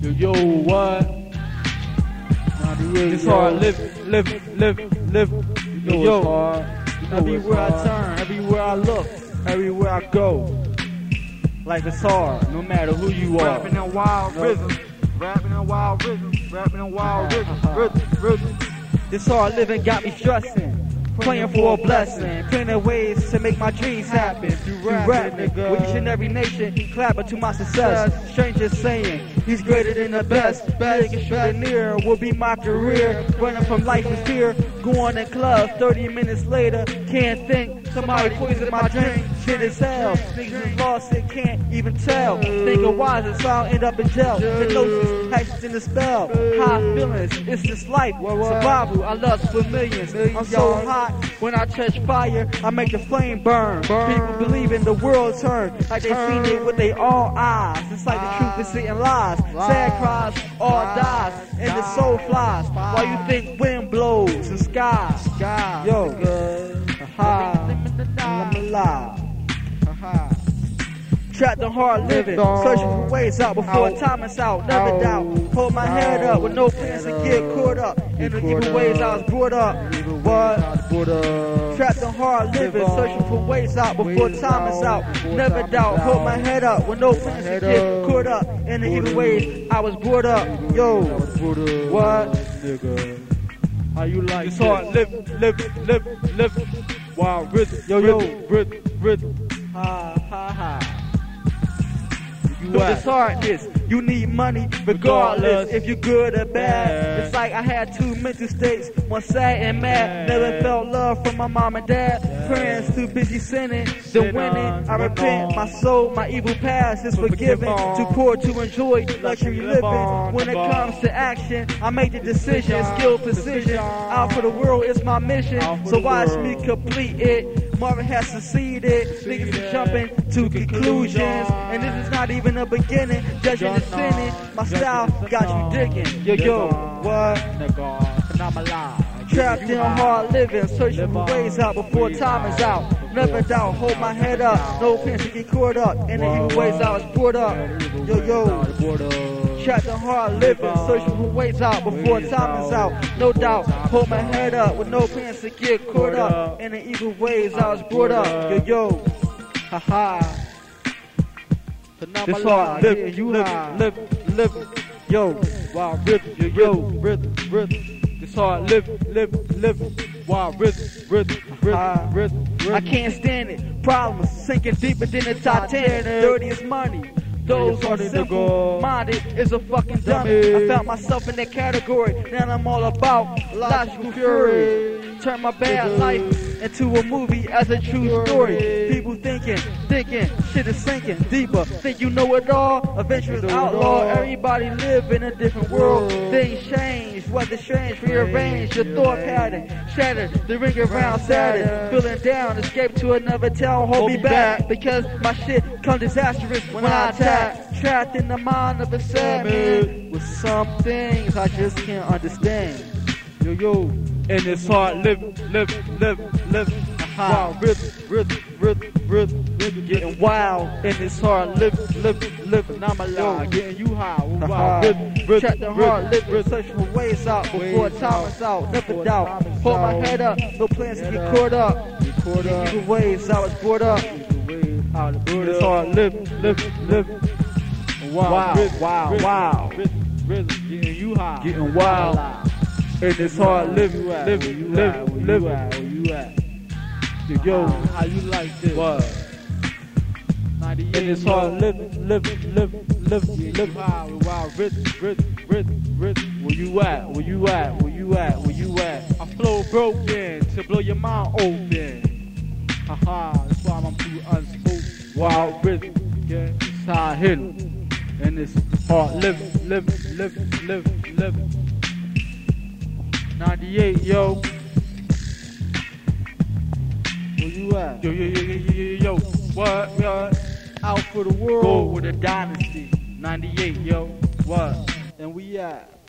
Yo, yo, what? It's hard, live, live, live, live. You know yo, it's hard. You know everywhere it's I turn, everywhere I look, everywhere I go. Life is hard, no matter who you are. Rapping in wild No. rhythms. Rapping in wild rhythms. Rapping in wild rhythms. Rhythms. Rhythms. This hard living got me stressing. Praying for a blessing, planning ways to make my dreams happen. Through rapping, nigga. with each and every nation, clapping to my success. Strangers saying he's greater than the best. Big and near will be my career. Running from life in fear, going to clubs. 30 minutes later, can't think. Somebody poisoned my drink. Shit is hell. Niggas is lost and can't even tell. Think of wise so I'll end up in jail. Hypnosis, hatched in the spell. High feelings, it's this life. Survival, I lust for millions. I'm so hot when I touch fire, I make the flame burn. People believe in the world turn like they seen it with their own eyes. It's like the truth is sitting lies. Sad cries, all dies, and the soul flies. While you think wind blows the sky. Yo, Trapped in hard living, searching for ways out before time is out. Never doubt. Hold my head up with no plans to get caught up in the evil ways I was brought up. What? Trapped in hard living, searching for ways out before time is out. Never doubt. Hold my head up with no plans to get caught up in the evil ways I was brought up. Yo, what? Nigga. How you like It's hard, live, live, live, live. Wild rhythm. Yo, yo. Rhythm. Rhythm. Ha, ha, ha. You this hardness, you need money regardless if you're good or bad. It's like I had two mental states, one sad and mad. Never felt love from my mom and dad. Friends too busy sinning, the Sin winning. I repent, my soul, my evil past is forgiven. Too poor to enjoy luxury Live living. When it comes to action, I make the decision, skill precision. Out for the world is my mission, so watch me complete it. Marvin has succeeded. Niggas is jumping to conclusions, and this is not even a beginning. Judging and Just sinning, my style got you digging. Yo, yo, what? Trapped in hard living, searching for ways out before time is out. out. Never doubt, hold my head up. No plans to get caught up in the evil ways I was brought up. Yo, yo. Trapped in hard living, searching for ways out before time is out. No doubt, hold my head up with no plans to get caught up in the evil ways I was brought up. Yo, yo. Haha. This hard, live, you high. live, live, yo, wow, rhythm, yo, yo, rhythm, rhythm. This hard, live, live, live, wow, rhythm, rhythm, Ah. rhythm, rhythm. I can't stand it. Problems sinking deeper than the Titanic. Dirtiest money. Those are simple minded is a fucking dummy. I found myself in that category. Now I'm all about logical fury. Turn my bad life into a movie as a true story. People thinking, thinking, shit is sinking deeper. Think you know it all? Adventurous outlaw. Everybody live in a different world. Things change, weather strange, rearrange your thought pattern. Shattered, the ring around Saturn. Feeling down, escape to another town. Hold me back because my shit come disastrous when I attack. Trapped in the mind of a sad man with some things I just can't understand. Yo, yo, and it's hard, live, live, live, live. Wild, rhythm, rhythm, rhythm, rhythm, rhythm, getting wild, and it's hard, live, live. And I'm alive, getting you high, uh-huh. wild, rhythm, rhythm, Trapped in hard, living, searching for ways out before time out, is out. Never doubt, hold my head up, no plans to get up. caught up. Get caught up. Either ways I was brought up. It's hard, live, live, live. Wow, Wow, rhythm, wow, rhythm, wow. Rhythm, rhythm, getting you high. Getting wild. And it's hard, live, Where you at? Yo, how you like this? what? And it's hard, live, live, Getting live. you high wild rhythm, rhythm, rhythm, rhythm. Where you at? Where you at? Where you at? Where you at? I flow broken to blow your mind open. Haha, that's why I'm too unspoken. Wild rhythm, Yeah. it's how I hit 'em. And it's hard, live, live, live, live, live. 98, yo. You at? Yo, yo, yo, yo, yo, yo, yo. What, what? Out for the world. Go with the dynasty. 98, yo. What? And we at